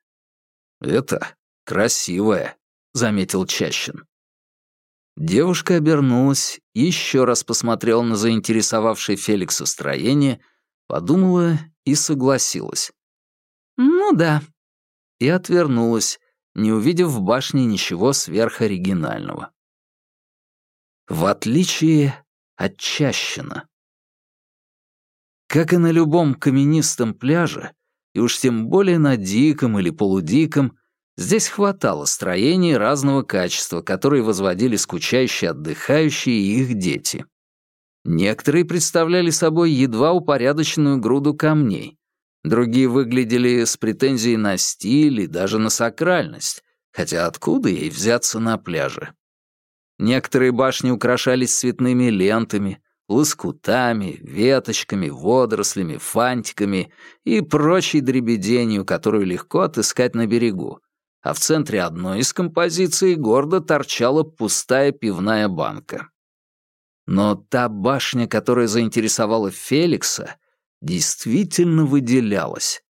«Это красивое», — заметил Чащин. Девушка обернулась, еще раз посмотрела на заинтересовавшее Феликса строение, подумала и согласилась. «Ну да». И отвернулась, не увидев в башне ничего сверхоригинального. В отличие от Чащина. Как и на любом каменистом пляже, и уж тем более на диком или полудиком, здесь хватало строений разного качества, которые возводили скучающие отдыхающие и их дети. Некоторые представляли собой едва упорядоченную груду камней, другие выглядели с претензией на стиль и даже на сакральность, хотя откуда ей взяться на пляже? Некоторые башни украшались цветными лентами, лоскутами, веточками, водорослями, фантиками и прочей дребеденью, которую легко отыскать на берегу. А в центре одной из композиций гордо торчала пустая пивная банка. Но та башня, которая заинтересовала Феликса, действительно выделялась.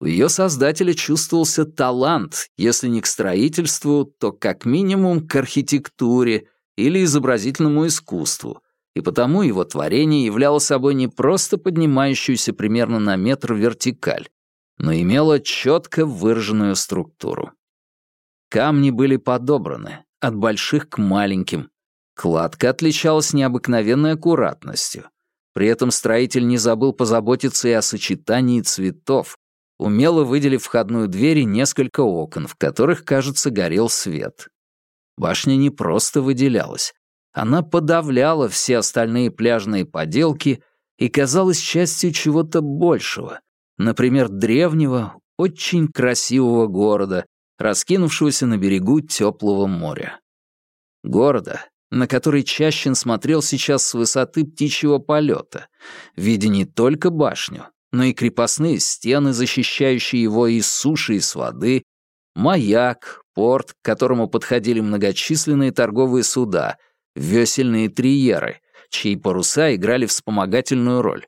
У ее создателя чувствовался талант, если не к строительству, то как минимум к архитектуре или изобразительному искусству — и потому его творение являло собой не просто поднимающуюся примерно на метр вертикаль, но имело четко выраженную структуру. Камни были подобраны, от больших к маленьким. Кладка отличалась необыкновенной аккуратностью. При этом строитель не забыл позаботиться и о сочетании цветов, умело выделив входную дверь и несколько окон, в которых, кажется, горел свет. Башня не просто выделялась, она подавляла все остальные пляжные поделки и казалась частью чего-то большего, например, древнего, очень красивого города, раскинувшегося на берегу теплого моря. Города, на который Чащин смотрел сейчас с высоты птичьего полета, видя не только башню, но и крепостные стены, защищающие его и с суши, и с воды, маяк, порт, к которому подходили многочисленные торговые суда, весельные триеры, чьи паруса играли вспомогательную роль.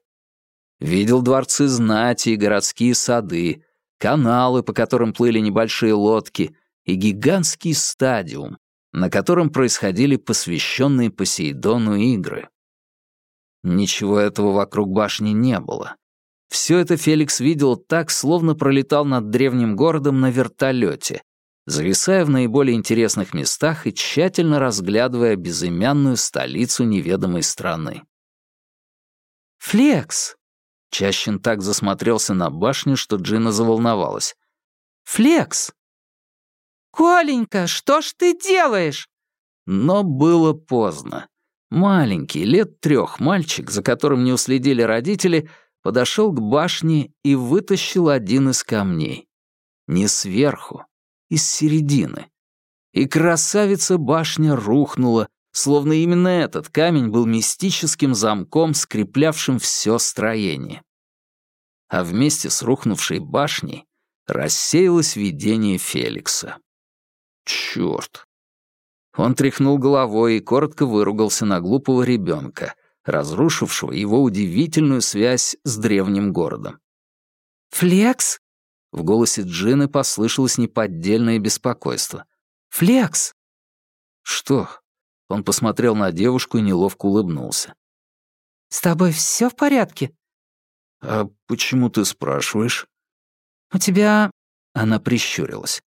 Видел дворцы знати и городские сады, каналы, по которым плыли небольшие лодки, и гигантский стадиум, на котором происходили посвященные Посейдону игры. Ничего этого вокруг башни не было. Все это Феликс видел так, словно пролетал над древним городом на вертолете, зависая в наиболее интересных местах и тщательно разглядывая безымянную столицу неведомой страны. «Флекс!» Чащин так засмотрелся на башню, что Джина заволновалась. «Флекс!» «Коленька, что ж ты делаешь?» Но было поздно. Маленький, лет трех мальчик, за которым не уследили родители, подошел к башне и вытащил один из камней. Не сверху, из середины. И красавица башня рухнула, словно именно этот камень был мистическим замком, скреплявшим все строение. А вместе с рухнувшей башней рассеялось видение Феликса. Чёрт! Он тряхнул головой и коротко выругался на глупого ребенка, разрушившего его удивительную связь с древним городом. «Флекс?» В голосе Джины послышалось неподдельное беспокойство. «Флекс!» «Что?» Он посмотрел на девушку и неловко улыбнулся. «С тобой все в порядке?» «А почему ты спрашиваешь?» «У тебя...» Она прищурилась.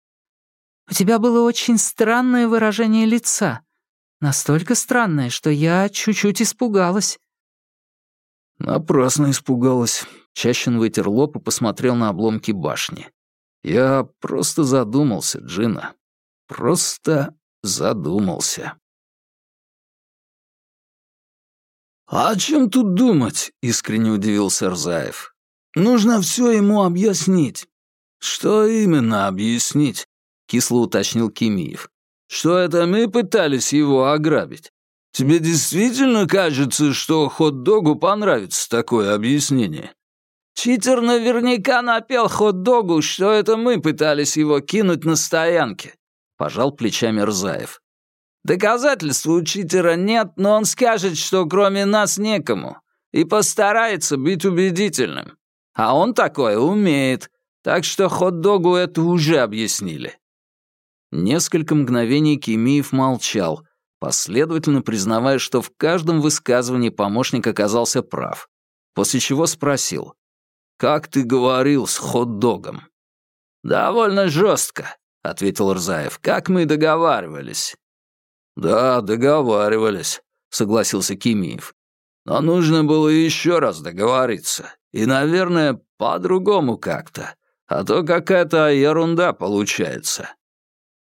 У тебя было очень странное выражение лица. Настолько странное, что я чуть-чуть испугалась». Напрасно испугалась. Чащин вытер лоб и посмотрел на обломки башни. «Я просто задумался, Джина. Просто задумался». «А чем тут думать?» — искренне удивился Рзаев. «Нужно все ему объяснить». «Что именно объяснить?» — кисло уточнил Кимиев. «Что это мы пытались его ограбить? Тебе действительно кажется, что хот-догу понравится такое объяснение?» «Читер наверняка напел хот-догу, что это мы пытались его кинуть на стоянке», — пожал плечами Рзаев. «Доказательств у читера нет, но он скажет, что кроме нас некому, и постарается быть убедительным. А он такое умеет, так что хот-догу это уже объяснили». Несколько мгновений Кимиев молчал, последовательно признавая, что в каждом высказывании помощник оказался прав, после чего спросил, «Как ты говорил с хот-догом?» «Довольно жестко», — ответил Рзаев, — «как мы договаривались». «Да, договаривались», — согласился Кимиев. «Но нужно было еще раз договориться. И, наверное, по-другому как-то. А то какая-то ерунда получается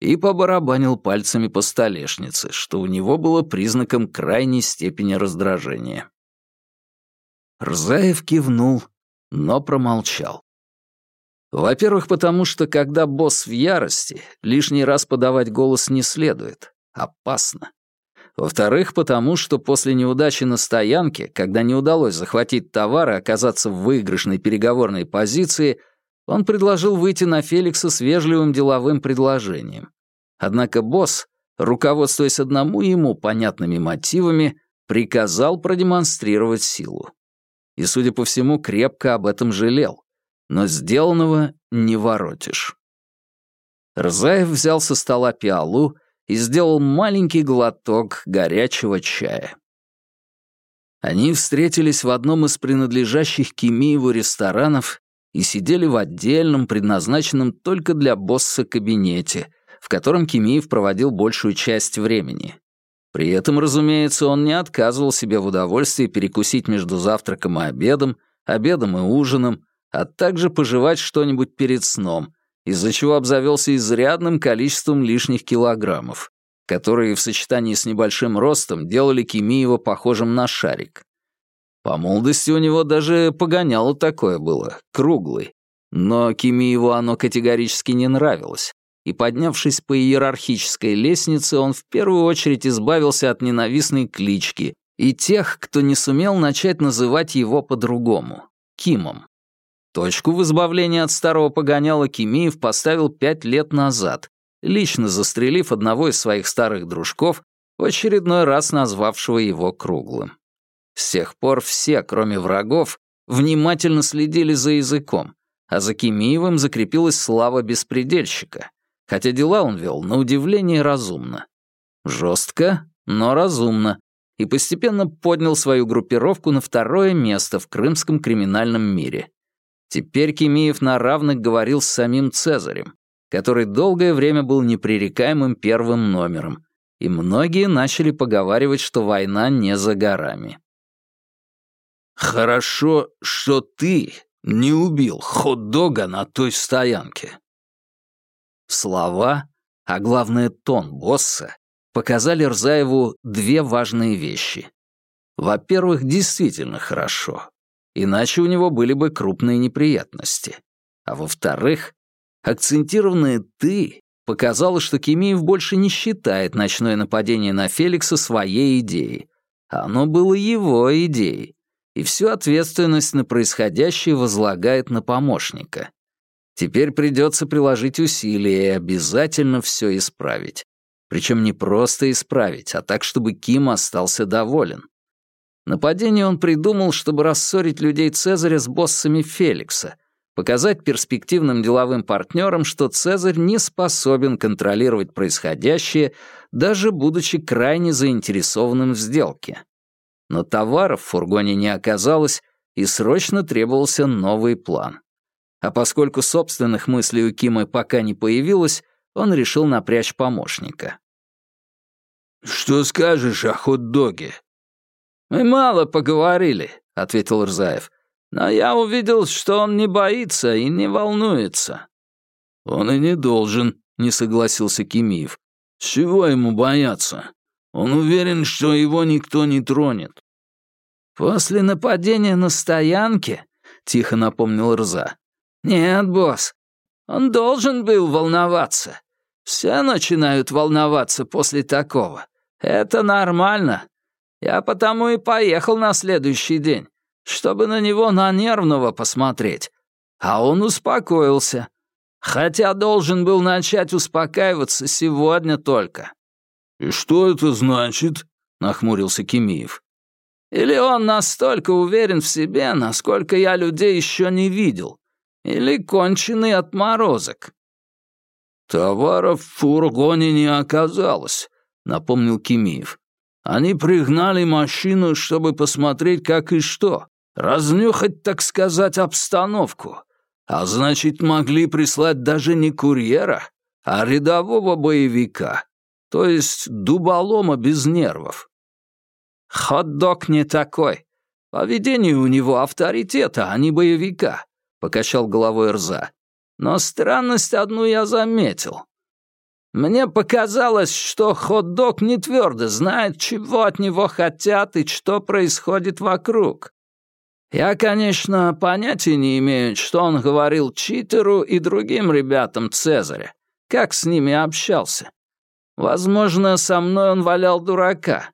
и побарабанил пальцами по столешнице, что у него было признаком крайней степени раздражения. Рзаев кивнул, но промолчал. Во-первых, потому что, когда босс в ярости, лишний раз подавать голос не следует. Опасно. Во-вторых, потому что после неудачи на стоянке, когда не удалось захватить товар и оказаться в выигрышной переговорной позиции — он предложил выйти на Феликса с вежливым деловым предложением. Однако босс, руководствуясь одному ему понятными мотивами, приказал продемонстрировать силу. И, судя по всему, крепко об этом жалел. Но сделанного не воротишь. Рзаев взял со стола пиалу и сделал маленький глоток горячего чая. Они встретились в одном из принадлежащих Кимиеву ресторанов и сидели в отдельном, предназначенном только для босса кабинете, в котором Кимиев проводил большую часть времени. При этом, разумеется, он не отказывал себе в удовольствии перекусить между завтраком и обедом, обедом и ужином, а также пожевать что-нибудь перед сном, из-за чего обзавелся изрядным количеством лишних килограммов, которые в сочетании с небольшим ростом делали Кимиева похожим на шарик. По молодости у него даже погоняло такое было, круглый. Но Кимиеву оно категорически не нравилось. И поднявшись по иерархической лестнице, он в первую очередь избавился от ненавистной клички и тех, кто не сумел начать называть его по-другому — Кимом. Точку в избавлении от старого погоняла Кимиев поставил пять лет назад, лично застрелив одного из своих старых дружков, в очередной раз назвавшего его круглым. С тех пор все, кроме врагов, внимательно следили за языком, а за Кимиевым закрепилась слава беспредельщика, хотя дела он вел на удивление разумно. Жестко, но разумно, и постепенно поднял свою группировку на второе место в крымском криминальном мире. Теперь Кимиев на равных говорил с самим Цезарем, который долгое время был непререкаемым первым номером, и многие начали поговаривать, что война не за горами. «Хорошо, что ты не убил хот-дога на той стоянке». Слова, а главное тон босса, показали Рзаеву две важные вещи. Во-первых, действительно хорошо, иначе у него были бы крупные неприятности. А во-вторых, акцентированное «ты» показало, что Кемиев больше не считает ночное нападение на Феликса своей идеей. Оно было его идеей, и всю ответственность на происходящее возлагает на помощника. Теперь придется приложить усилия и обязательно все исправить. Причем не просто исправить, а так, чтобы Ким остался доволен. Нападение он придумал, чтобы рассорить людей Цезаря с боссами Феликса, показать перспективным деловым партнерам, что Цезарь не способен контролировать происходящее, даже будучи крайне заинтересованным в сделке. Но товаров в фургоне не оказалось, и срочно требовался новый план. А поскольку собственных мыслей у Кимы пока не появилось, он решил напрячь помощника. «Что скажешь о хот-доге?» «Мы мало поговорили», — ответил Рзаев. «Но я увидел, что он не боится и не волнуется». «Он и не должен», — не согласился Кимиев. «С чего ему бояться? Он уверен, что его никто не тронет». «После нападения на стоянке?» — тихо напомнил Рза. «Нет, босс, он должен был волноваться. Все начинают волноваться после такого. Это нормально. Я потому и поехал на следующий день, чтобы на него на нервного посмотреть. А он успокоился. Хотя должен был начать успокаиваться сегодня только. «И что это значит?» — нахмурился Кимиев. «Или он настолько уверен в себе, насколько я людей еще не видел. Или конченый отморозок». «Товаров в фургоне не оказалось», — напомнил Кимиев. «Они пригнали машину, чтобы посмотреть, как и что, разнюхать, так сказать, обстановку. А значит, могли прислать даже не курьера, а рядового боевика, то есть дуболома без нервов». «Хот-дог не такой. Поведение у него авторитета, а не боевика», — покачал головой Рза. «Но странность одну я заметил. Мне показалось, что хот-дог не твердо знает, чего от него хотят и что происходит вокруг. Я, конечно, понятия не имею, что он говорил читеру и другим ребятам Цезаря, как с ними общался. Возможно, со мной он валял дурака.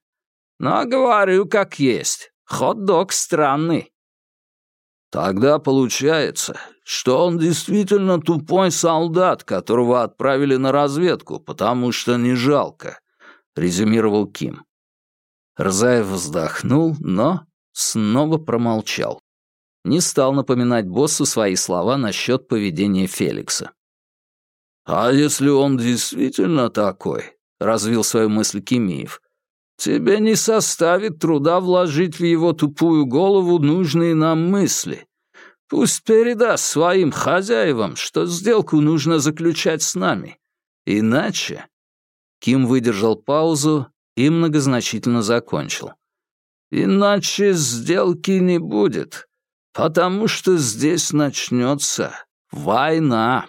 Но говорю как есть, хот-дог странный. Тогда получается, что он действительно тупой солдат, которого отправили на разведку, потому что не жалко», — резюмировал Ким. Рзаев вздохнул, но снова промолчал. Не стал напоминать боссу свои слова насчет поведения Феликса. «А если он действительно такой?» — развил свою мысль Кимиев. Тебе не составит труда вложить в его тупую голову нужные нам мысли. Пусть передаст своим хозяевам, что сделку нужно заключать с нами. Иначе...» Ким выдержал паузу и многозначительно закончил. «Иначе сделки не будет, потому что здесь начнется война».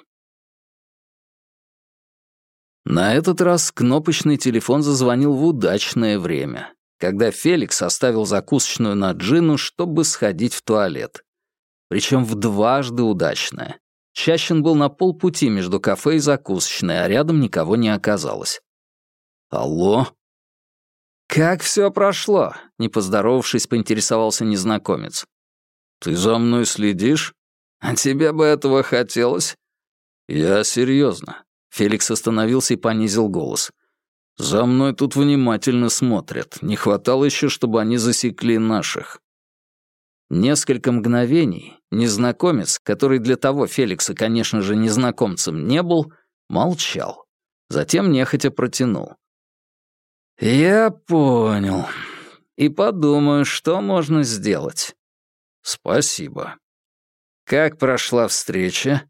На этот раз кнопочный телефон зазвонил в удачное время, когда Феликс оставил закусочную на Джину, чтобы сходить в туалет. Причем в дважды удачное. Чащин был на полпути между кафе и закусочной, а рядом никого не оказалось. «Алло?» «Как все прошло?» — не поздоровавшись, поинтересовался незнакомец. «Ты за мной следишь?» А тебе бы этого хотелось?» «Я серьезно». Феликс остановился и понизил голос. «За мной тут внимательно смотрят. Не хватало еще, чтобы они засекли наших». Несколько мгновений незнакомец, который для того Феликса, конечно же, незнакомцем не был, молчал. Затем нехотя протянул. «Я понял. И подумаю, что можно сделать». «Спасибо». «Как прошла встреча?»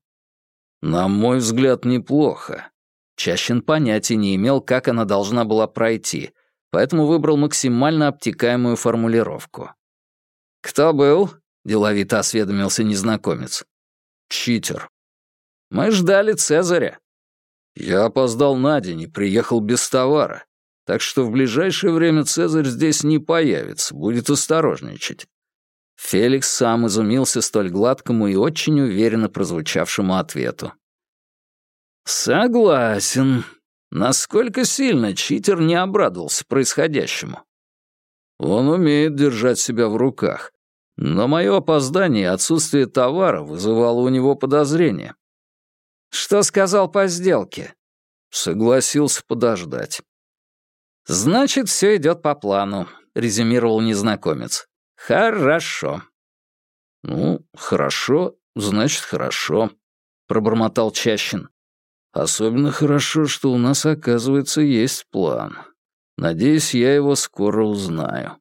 «На мой взгляд, неплохо». Чащин понятия не имел, как она должна была пройти, поэтому выбрал максимально обтекаемую формулировку. «Кто был?» — деловито осведомился незнакомец. «Читер». «Мы ждали Цезаря». «Я опоздал на день и приехал без товара, так что в ближайшее время Цезарь здесь не появится, будет осторожничать». Феликс сам изумился столь гладкому и очень уверенно прозвучавшему ответу. «Согласен. Насколько сильно читер не обрадовался происходящему?» Он умеет держать себя в руках. Но мое опоздание и отсутствие товара вызывало у него подозрения. Что сказал по сделке? Согласился подождать. Значит, все идет по плану, резюмировал незнакомец. Хорошо. Ну, хорошо, значит, хорошо, пробормотал Чащин. Особенно хорошо, что у нас, оказывается, есть план. Надеюсь, я его скоро узнаю.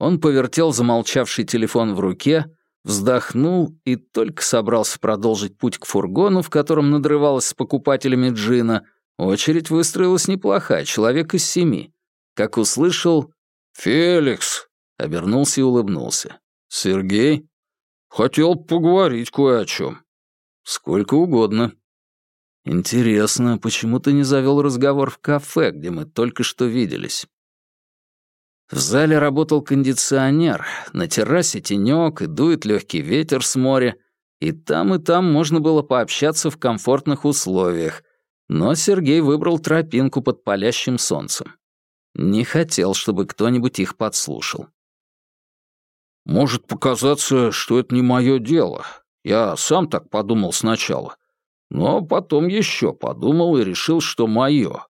Он повертел замолчавший телефон в руке, вздохнул и только собрался продолжить путь к фургону, в котором надрывалась с покупателями джина, очередь выстроилась неплохая, человек из семи. Как услышал «Феликс», обернулся и улыбнулся. «Сергей?» «Хотел поговорить кое о чем». «Сколько угодно», Интересно, почему ты не завел разговор в кафе, где мы только что виделись? В зале работал кондиционер, на террасе тенек и дует легкий ветер с моря, и там и там можно было пообщаться в комфортных условиях, но Сергей выбрал тропинку под палящим солнцем. Не хотел, чтобы кто-нибудь их подслушал. «Может показаться, что это не мое дело. Я сам так подумал сначала. Но потом еще подумал и решил, что мое.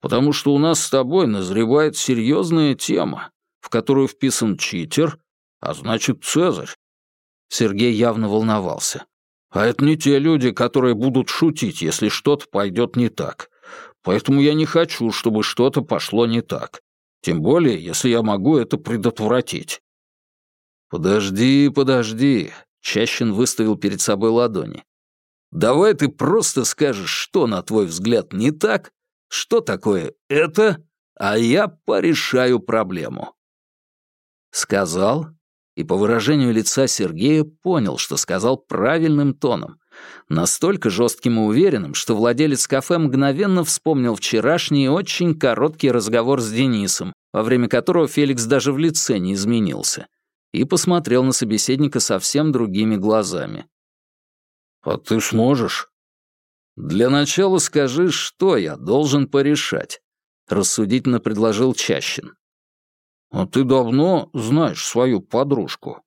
Потому что у нас с тобой назревает серьезная тема, в которую вписан читер, а значит Цезарь. Сергей явно волновался. А это не те люди, которые будут шутить, если что-то пойдет не так. Поэтому я не хочу, чтобы что-то пошло не так. Тем более, если я могу это предотвратить. «Подожди, подожди», — Чащин выставил перед собой ладони. Давай ты просто скажешь, что, на твой взгляд, не так, что такое это, а я порешаю проблему». Сказал, и по выражению лица Сергея понял, что сказал правильным тоном, настолько жестким и уверенным, что владелец кафе мгновенно вспомнил вчерашний очень короткий разговор с Денисом, во время которого Феликс даже в лице не изменился, и посмотрел на собеседника совсем другими глазами. «А ты сможешь?» «Для начала скажи, что я должен порешать», — рассудительно предложил Чащин. «А ты давно знаешь свою подружку?»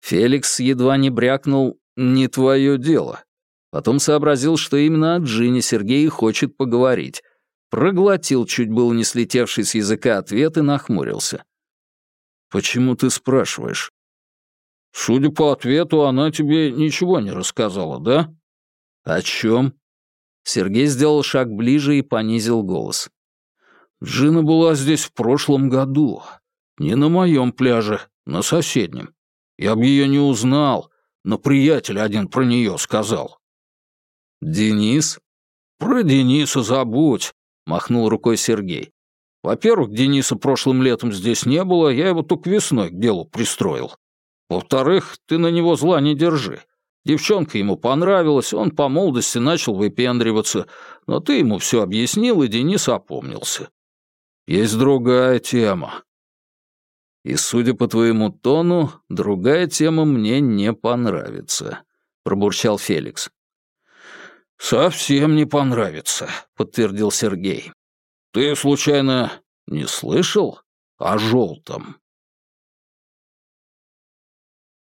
Феликс едва не брякнул «не твое дело». Потом сообразил, что именно о Джине Сергей хочет поговорить. Проглотил чуть было не слетевший с языка ответ и нахмурился. «Почему ты спрашиваешь?» Судя по ответу, она тебе ничего не рассказала, да? О чем? Сергей сделал шаг ближе и понизил голос. Джина была здесь в прошлом году. Не на моем пляже, на соседнем. Я бы ее не узнал, но приятель один про нее сказал. «Денис?» «Про Дениса забудь», — махнул рукой Сергей. «Во-первых, Дениса прошлым летом здесь не было, я его только весной к делу пристроил. Во-вторых, ты на него зла не держи. Девчонка ему понравилась, он по молодости начал выпендриваться, но ты ему все объяснил, и Денис опомнился. Есть другая тема. И, судя по твоему тону, другая тема мне не понравится, пробурчал Феликс. Совсем не понравится, подтвердил Сергей. Ты случайно не слышал о желтом?